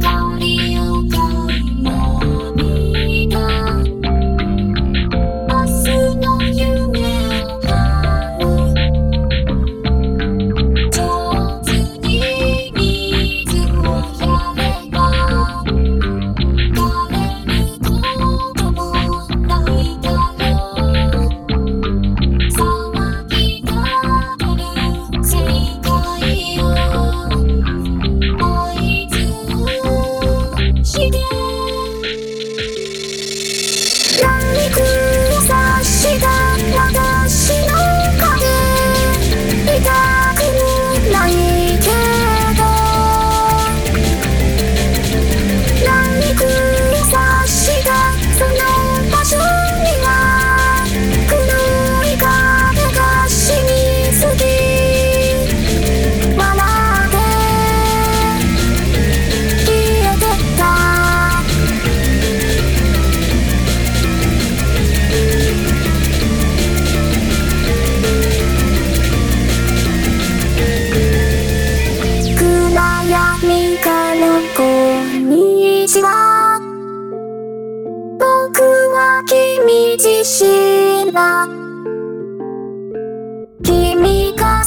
光私は僕は君自身だ。君が